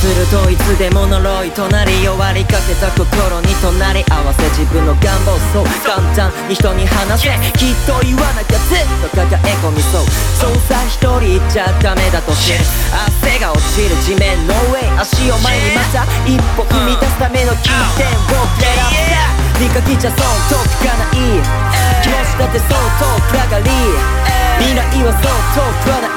つでも呪いとなり弱りかけた心に隣り合わせ自分の願望そう。簡単に人に話せ。きっと言わなきゃずっと抱え込みそう。そうさ一人じゃダメだとし汗が落ちる地面 No way 足を前にまた。一歩踏み出すための起点をプレラップ見かけちゃそう遠くがない気持ちだってそう遠く上がり未来はそう遠くはない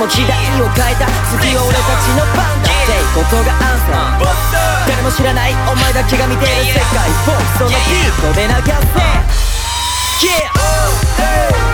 も時代を変えた。次は俺たちの番だ。ってことがアンサー。誰も知らないお前だけが見てる世界。フォークそのビートで流せ Yeah!